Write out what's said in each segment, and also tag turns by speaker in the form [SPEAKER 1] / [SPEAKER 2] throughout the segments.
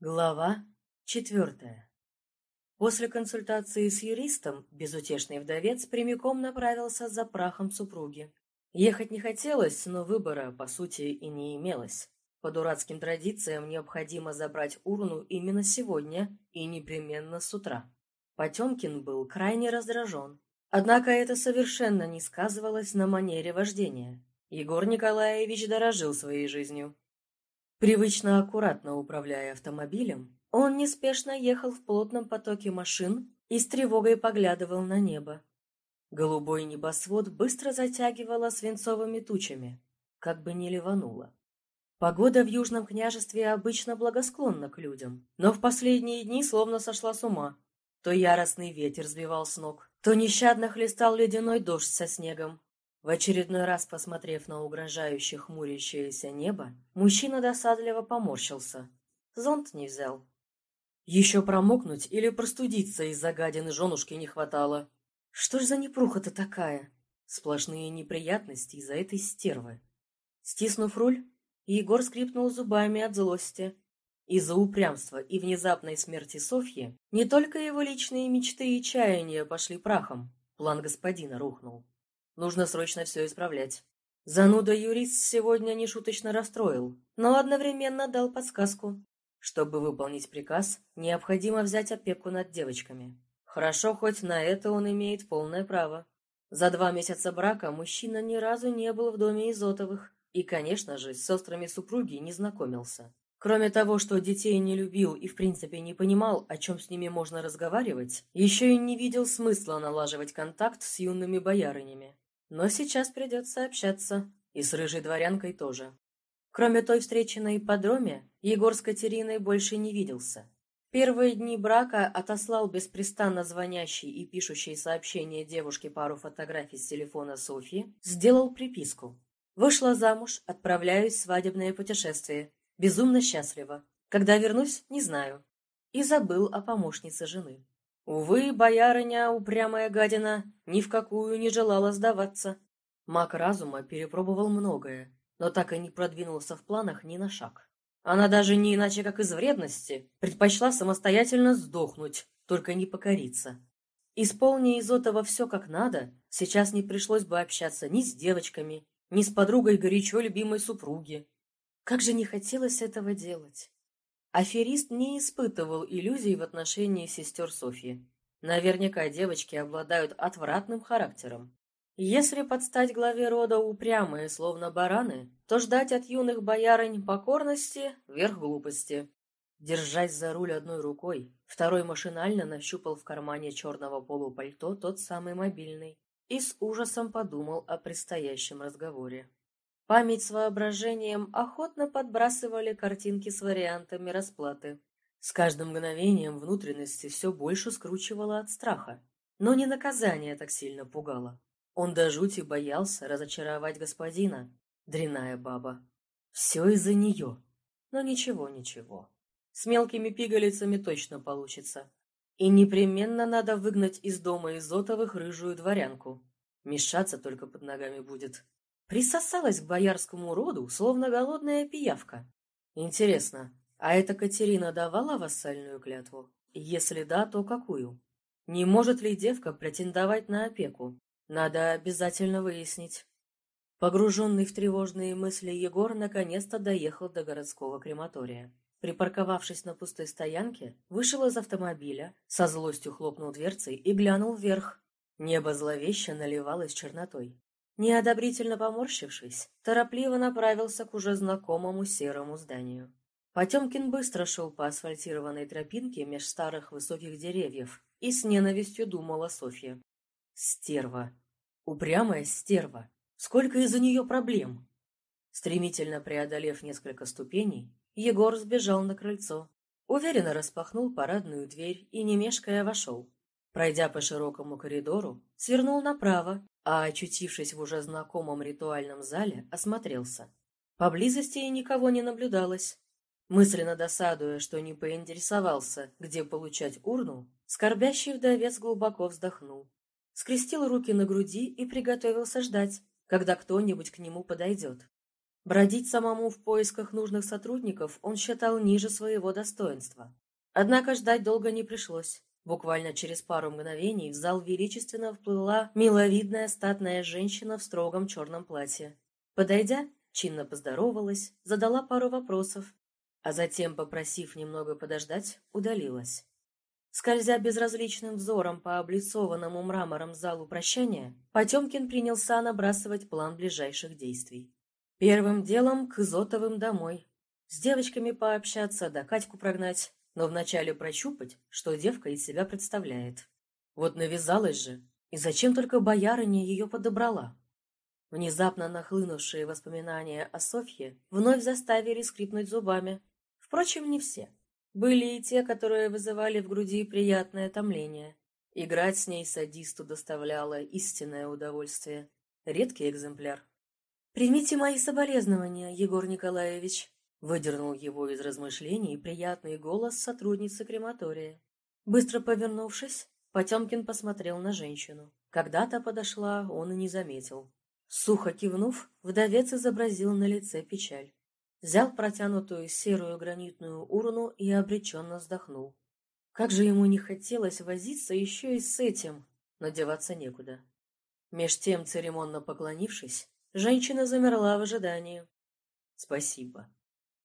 [SPEAKER 1] Глава четвертая. После консультации с юристом безутешный вдовец прямиком направился за прахом супруги. Ехать не хотелось, но выбора, по сути, и не имелось. По дурацким традициям необходимо забрать урну именно сегодня и непременно с утра. Потемкин был крайне раздражен. Однако это совершенно не сказывалось на манере вождения. Егор Николаевич дорожил своей жизнью. Привычно аккуратно управляя автомобилем, он неспешно ехал в плотном потоке машин и с тревогой поглядывал на небо. Голубой небосвод быстро затягивало свинцовыми тучами, как бы не ливануло. Погода в Южном княжестве обычно благосклонна к людям, но в последние дни словно сошла с ума. То яростный ветер сбивал с ног, то нещадно хлестал ледяной дождь со снегом, в очередной раз посмотрев на угрожающе хмурящееся небо, мужчина досадливо поморщился. Зонт не взял. Еще промокнуть или простудиться из-за гадины женушки не хватало. Что ж за непруха-то такая? Сплошные неприятности из-за этой стервы. Стиснув руль, Егор скрипнул зубами от злости. Из-за упрямства и внезапной смерти Софьи не только его личные мечты и чаяния пошли прахом, план господина рухнул. Нужно срочно все исправлять. Зануда-юрист сегодня нешуточно расстроил, но одновременно дал подсказку. Чтобы выполнить приказ, необходимо взять опеку над девочками. Хорошо, хоть на это он имеет полное право. За два месяца брака мужчина ни разу не был в доме Изотовых и, конечно же, с сестрами супруги не знакомился. Кроме того, что детей не любил и в принципе не понимал, о чем с ними можно разговаривать, еще и не видел смысла налаживать контакт с юными боярынями. Но сейчас придется общаться. И с рыжей дворянкой тоже. Кроме той встречи на ипподроме, Егор с Катериной больше не виделся. Первые дни брака отослал беспрестанно звонящий и пишущий сообщения девушке пару фотографий с телефона Софьи, сделал приписку. Вышла замуж, отправляюсь в свадебное путешествие. Безумно счастлива. Когда вернусь, не знаю. И забыл о помощнице жены. Увы, боярыня, упрямая гадина, ни в какую не желала сдаваться. Маг разума перепробовал многое, но так и не продвинулся в планах ни на шаг. Она даже не иначе, как из вредности, предпочла самостоятельно сдохнуть, только не покориться. Исполни Изотова все как надо, сейчас не пришлось бы общаться ни с девочками, ни с подругой горячо любимой супруги. Как же не хотелось этого делать. Аферист не испытывал иллюзий в отношении сестер Софьи. Наверняка девочки обладают отвратным характером. Если подстать главе рода упрямые, словно бараны, то ждать от юных боярынь покорности — верх глупости. Держась за руль одной рукой, второй машинально нащупал в кармане черного полупальто тот самый мобильный и с ужасом подумал о предстоящем разговоре. Память с воображением охотно подбрасывали картинки с вариантами расплаты. С каждым мгновением внутренности все больше скручивало от страха. Но не наказание так сильно пугало. Он до жути боялся разочаровать господина. Дряная баба. Все из-за нее. Но ничего, ничего. С мелкими пигалицами точно получится. И непременно надо выгнать из дома Изотовых рыжую дворянку. Мешаться только под ногами будет. Присосалась к боярскому роду, словно голодная пиявка. Интересно, а эта Катерина давала вассальную клятву? Если да, то какую? Не может ли девка претендовать на опеку? Надо обязательно выяснить. Погруженный в тревожные мысли Егор наконец-то доехал до городского крематория. Припарковавшись на пустой стоянке, вышел из автомобиля, со злостью хлопнул дверцей и глянул вверх. Небо зловеще наливалось чернотой. Неодобрительно поморщившись, торопливо направился к уже знакомому серому зданию. Потемкин быстро шел по асфальтированной тропинке меж старых высоких деревьев и с ненавистью думал о Софье. Стерва. Упрямая стерва. Сколько из-за нее проблем. Стремительно преодолев несколько ступеней, Егор сбежал на крыльцо, уверенно распахнул парадную дверь и, не мешкая, вошел. Пройдя по широкому коридору, свернул направо а, очутившись в уже знакомом ритуальном зале, осмотрелся. Поблизости никого не наблюдалось. Мысленно досадуя, что не поинтересовался, где получать урну, скорбящий вдовец глубоко вздохнул. Скрестил руки на груди и приготовился ждать, когда кто-нибудь к нему подойдет. Бродить самому в поисках нужных сотрудников он считал ниже своего достоинства. Однако ждать долго не пришлось. Буквально через пару мгновений в зал величественно вплыла миловидная статная женщина в строгом черном платье. Подойдя, чинно поздоровалась, задала пару вопросов, а затем, попросив немного подождать, удалилась. Скользя безразличным взором по облицованному мрамором залу прощания, Потемкин принялся набрасывать план ближайших действий. Первым делом к Изотовым домой. С девочками пообщаться, да Катьку прогнать, но вначале прощупать, что девка из себя представляет. Вот навязалась же, и зачем только боярыня ее подобрала? Внезапно нахлынувшие воспоминания о Софье вновь заставили скрипнуть зубами. Впрочем, не все. Были и те, которые вызывали в груди приятное томление. Играть с ней садисту доставляло истинное удовольствие. Редкий экземпляр. «Примите мои соболезнования, Егор Николаевич», Выдернул его из размышлений приятный голос сотрудницы крематория. Быстро повернувшись, Потемкин посмотрел на женщину. Когда-то подошла, он и не заметил. Сухо кивнув, вдовец изобразил на лице печаль. Взял протянутую серую гранитную урну и обреченно вздохнул. Как же ему не хотелось возиться еще и с этим, надеваться некуда. Меж тем, церемонно поклонившись, женщина замерла в ожидании. «Спасибо»,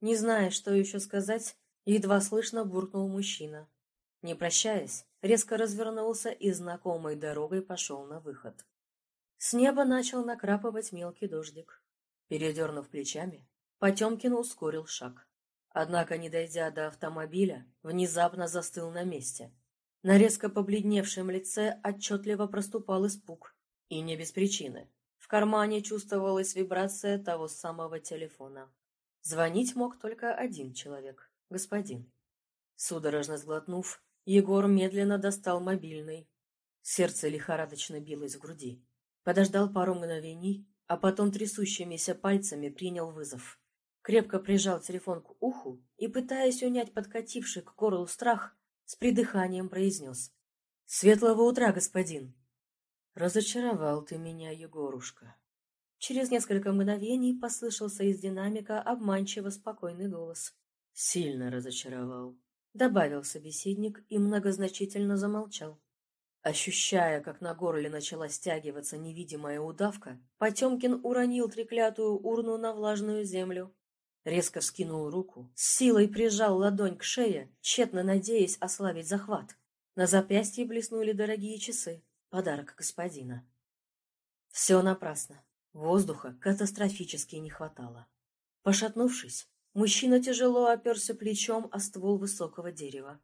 [SPEAKER 1] не зная, что еще сказать, едва слышно буркнул мужчина. Не прощаясь, резко развернулся и знакомой дорогой пошел на выход. С неба начал накрапывать мелкий дождик. Передернув плечами, Потемкин ускорил шаг. Однако, не дойдя до автомобиля, внезапно застыл на месте. На резко побледневшем лице отчетливо проступал испуг. И не без причины. В кармане чувствовалась вибрация того самого телефона. Звонить мог только один человек — господин. Судорожно сглотнув, Егор медленно достал мобильный. Сердце лихорадочно билось в груди. Подождал пару мгновений, а потом трясущимися пальцами принял вызов. Крепко прижал телефон к уху и, пытаясь унять подкативший к горлу страх, с придыханием произнес. «Светлого утра, господин!» «Разочаровал ты меня, Егорушка!» Через несколько мгновений послышался из динамика обманчиво спокойный голос. «Сильно разочаровал», — добавил собеседник и многозначительно замолчал. Ощущая, как на горле начала стягиваться невидимая удавка, Потемкин уронил треклятую урну на влажную землю. Резко вскинул руку, с силой прижал ладонь к шее, тщетно надеясь ослабить захват. На запястье блеснули дорогие часы, подарок господина. Все напрасно. Воздуха катастрофически не хватало. Пошатнувшись, мужчина тяжело оперся плечом о ствол высокого дерева.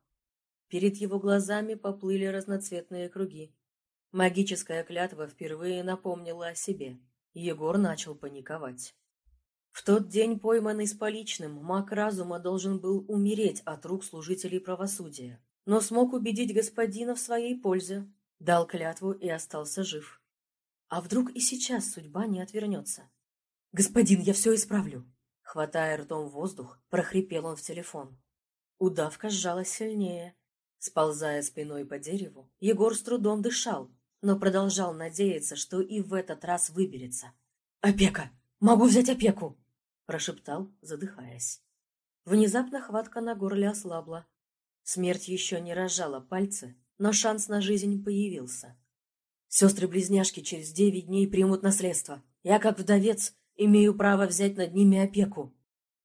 [SPEAKER 1] Перед его глазами поплыли разноцветные круги. Магическая клятва впервые напомнила о себе. Егор начал паниковать. В тот день, пойманный с поличным, маг разума должен был умереть от рук служителей правосудия, но смог убедить господина в своей пользе, дал клятву и остался жив. А вдруг и сейчас судьба не отвернется? «Господин, я все исправлю!» Хватая ртом воздух, прохрипел он в телефон. Удавка сжалась сильнее. Сползая спиной по дереву, Егор с трудом дышал, но продолжал надеяться, что и в этот раз выберется. «Опека! Могу взять опеку!» прошептал, задыхаясь. Внезапно хватка на горле ослабла. Смерть еще не разжала пальцы, но шанс на жизнь появился. Сестры-близняшки через девять дней примут наследство. Я, как вдовец, имею право взять над ними опеку.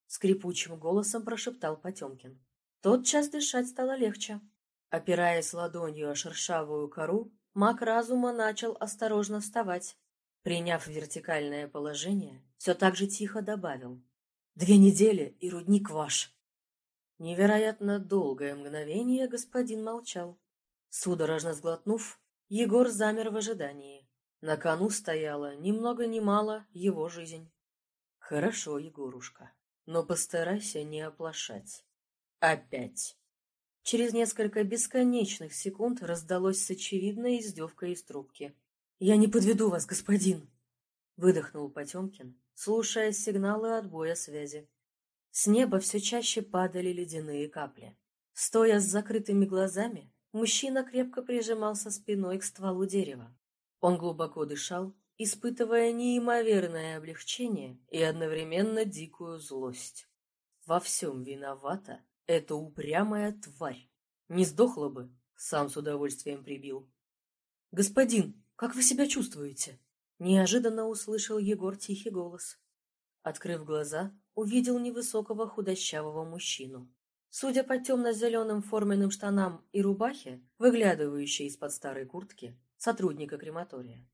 [SPEAKER 1] Скрипучим голосом прошептал Потемкин. Тотчас дышать стало легче. Опираясь ладонью о шершавую кору, маг разума начал осторожно вставать. Приняв вертикальное положение, все так же тихо добавил. «Две недели, и рудник ваш». Невероятно долгое мгновение господин молчал. Судорожно сглотнув, Егор замер в ожидании. На кону стояла ни много ни мало его жизнь. Хорошо, Егорушка, но постарайся не оплошать. Опять. Через несколько бесконечных секунд раздалось с очевидной издевкой из трубки. «Я не подведу вас, господин!» Выдохнул Потемкин, слушая сигналы отбоя связи. С неба все чаще падали ледяные капли. Стоя с закрытыми глазами, Мужчина крепко прижимался спиной к стволу дерева. Он глубоко дышал, испытывая неимоверное облегчение и одновременно дикую злость. Во всем виновата эта упрямая тварь. Не сдохла бы, сам с удовольствием прибил. «Господин, как вы себя чувствуете?» Неожиданно услышал Егор тихий голос. Открыв глаза, увидел невысокого худощавого мужчину. Судя по темно-зеленым форменным штанам и рубахе, выглядывающей из-под старой куртки, сотрудника крематория.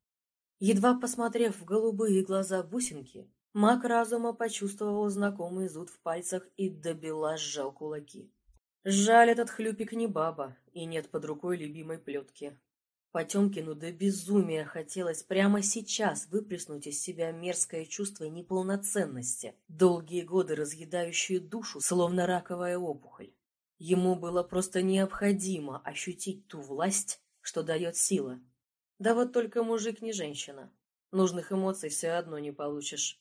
[SPEAKER 1] Едва посмотрев в голубые глаза бусинки, маг разума почувствовал знакомый зуд в пальцах и добила сжал кулаки. Жаль, этот хлюпик не баба, и нет под рукой любимой плетки. Потемкину до безумия хотелось прямо сейчас выплеснуть из себя мерзкое чувство неполноценности, долгие годы разъедающие душу, словно раковая опухоль. Ему было просто необходимо ощутить ту власть, что дает сила. Да вот только мужик не женщина. Нужных эмоций все одно не получишь.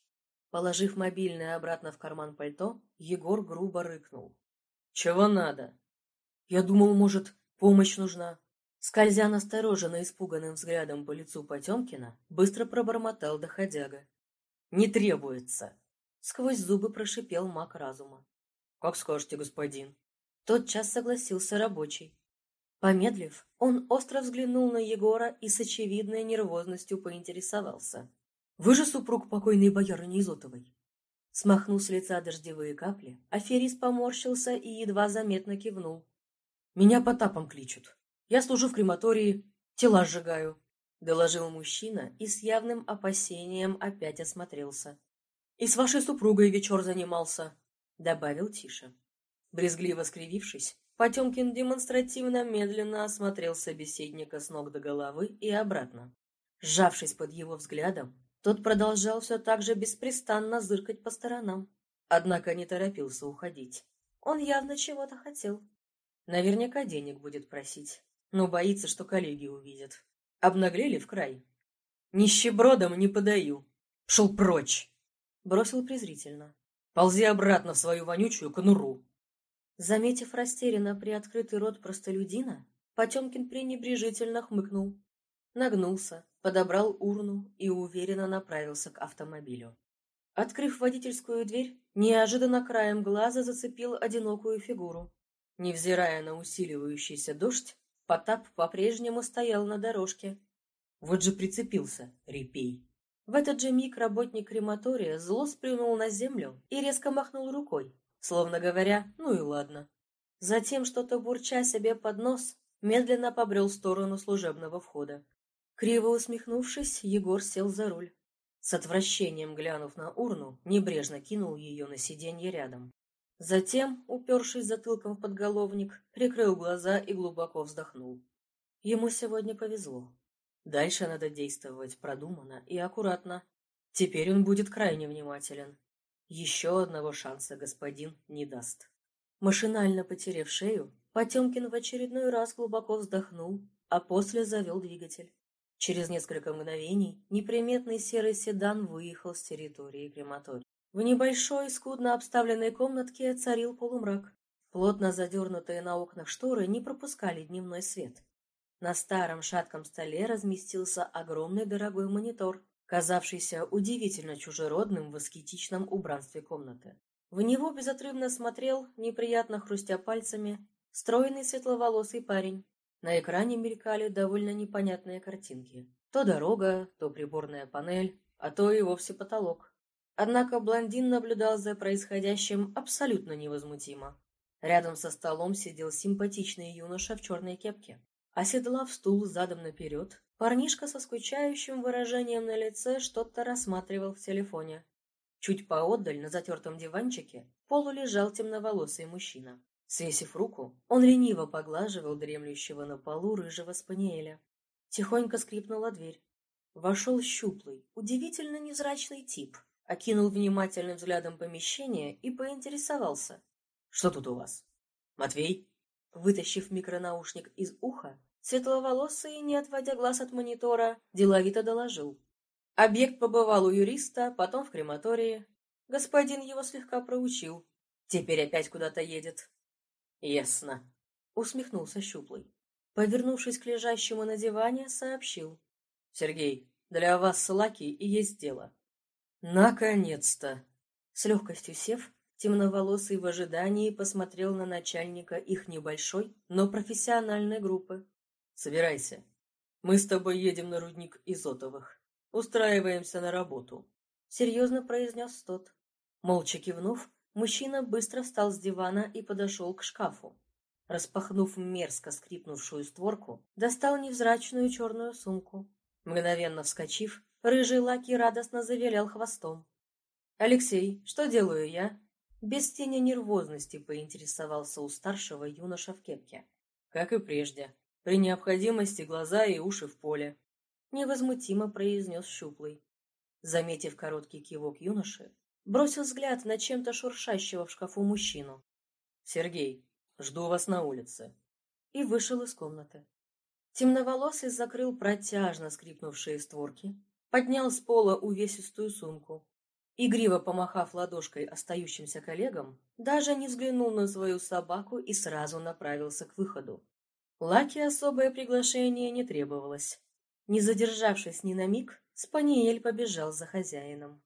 [SPEAKER 1] Положив мобильное обратно в карман пальто, Егор грубо рыкнул. «Чего надо?» «Я думал, может, помощь нужна?» Скользя настороженно испуганным взглядом по лицу Потемкина, быстро пробормотал доходяга. «Не требуется!» Сквозь зубы прошипел маг разума. «Как скажете, господин!» Тотчас согласился рабочий. Помедлив, он остро взглянул на Егора и с очевидной нервозностью поинтересовался. «Вы же супруг покойной боярыни Изотовой?» Смахнув с лица дождевые капли, аферист поморщился и едва заметно кивнул. «Меня Потапом кличут. Я служу в крематории, тела сжигаю», — доложил мужчина и с явным опасением опять осмотрелся. «И с вашей супругой вечер занимался», — добавил тише. Брезгливо скривившись, Потемкин демонстративно медленно осмотрел собеседника с ног до головы и обратно. Сжавшись под его взглядом, тот продолжал все так же беспрестанно зыркать по сторонам, однако не торопился уходить. Он явно чего-то хотел. Наверняка денег будет просить но боится, что коллеги увидят. Обнаглели в край. Нищебродом не подаю. Шел прочь. Бросил презрительно. Ползи обратно в свою вонючую конуру. Заметив растерянно приоткрытый рот простолюдина, Потемкин пренебрежительно хмыкнул. Нагнулся, подобрал урну и уверенно направился к автомобилю. Открыв водительскую дверь, неожиданно краем глаза зацепил одинокую фигуру. Невзирая на усиливающийся дождь, Потап по-прежнему стоял на дорожке. Вот же прицепился, репей. В этот же миг работник крематория зло сплюнул на землю и резко махнул рукой, словно говоря, ну и ладно. Затем, что-то бурча себе под нос, медленно побрел в сторону служебного входа. Криво усмехнувшись, Егор сел за руль. С отвращением глянув на урну, небрежно кинул ее на сиденье рядом. Затем, упершись затылком в подголовник, прикрыл глаза и глубоко вздохнул. Ему сегодня повезло. Дальше надо действовать продуманно и аккуратно. Теперь он будет крайне внимателен. Еще одного шанса господин не даст. Машинально потеряв шею, Потемкин в очередной раз глубоко вздохнул, а после завел двигатель. Через несколько мгновений неприметный серый седан выехал с территории крематория. В небольшой, скудно обставленной комнатке царил полумрак. Плотно задернутые на окнах шторы не пропускали дневной свет. На старом шатком столе разместился огромный дорогой монитор, казавшийся удивительно чужеродным в аскетичном убранстве комнаты. В него безотрывно смотрел, неприятно хрустя пальцами, стройный светловолосый парень. На экране мелькали довольно непонятные картинки. То дорога, то приборная панель, а то и вовсе потолок. Однако блондин наблюдал за происходящим абсолютно невозмутимо. Рядом со столом сидел симпатичный юноша в черной кепке. Оседлав стул задом наперед, парнишка со скучающим выражением на лице что-то рассматривал в телефоне. Чуть поодаль, на затертом диванчике, полу лежал темноволосый мужчина. Свесив руку, он лениво поглаживал дремлющего на полу рыжего спаниеля. Тихонько скрипнула дверь. Вошел щуплый, удивительно невзрачный тип — окинул внимательным взглядом помещение и поинтересовался. «Что тут у вас? Матвей?» Вытащив микронаушник из уха, светловолосый, не отводя глаз от монитора, деловито доложил. Объект побывал у юриста, потом в крематории. Господин его слегка проучил. Теперь опять куда-то едет. «Ясно», — усмехнулся Щуплый. Повернувшись к лежащему на диване, сообщил. «Сергей, Для вас с Лаки и есть дело». «Наконец-то!» С легкостью сев, темноволосый в ожидании посмотрел на начальника их небольшой, но профессиональной группы. «Собирайся. Мы с тобой едем на рудник Изотовых. Устраиваемся на работу», — серьезно произнес тот. Молча кивнув, мужчина быстро встал с дивана и подошел к шкафу. Распахнув мерзко скрипнувшую створку, достал невзрачную черную сумку. Мгновенно вскочив, рыжий лаки радостно завилял хвостом. «Алексей, что делаю я?» Без тени нервозности поинтересовался у старшего юноша в кепке. «Как и прежде. При необходимости глаза и уши в поле», — невозмутимо произнес Щуплый. Заметив короткий кивок юноши, бросил взгляд на чем-то шуршащего в шкафу мужчину. «Сергей, жду вас на улице». И вышел из комнаты. Темноволосый закрыл протяжно скрипнувшие створки, поднял с пола увесистую сумку. Игриво помахав ладошкой остающимся коллегам, даже не взглянул на свою собаку и сразу направился к выходу. Лаки особое приглашение не требовалось. Не задержавшись ни на миг, Спаниель побежал за хозяином.